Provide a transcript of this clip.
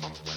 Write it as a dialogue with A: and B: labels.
A: maximum,